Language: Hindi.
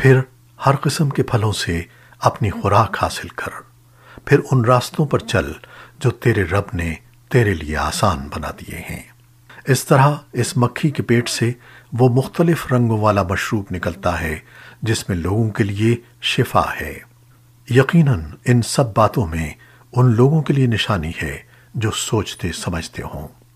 फिर हर किस्म के फलों से अपनी खुराक हासिल कर। फिर उन रास्तों पर चल जो तेरे रब ने तेरे लिए आसान बना दिए हैं। इस तरह इस मक्खी के पेट से वो मुख्तलिफ़ रंगों वाला मशरूब निकलता है, जिसमें लोगों के लिए शिफा है। यकीनन इन सब बातों में उन लोगों के लिए निशानी है जो सोचते समझते हों।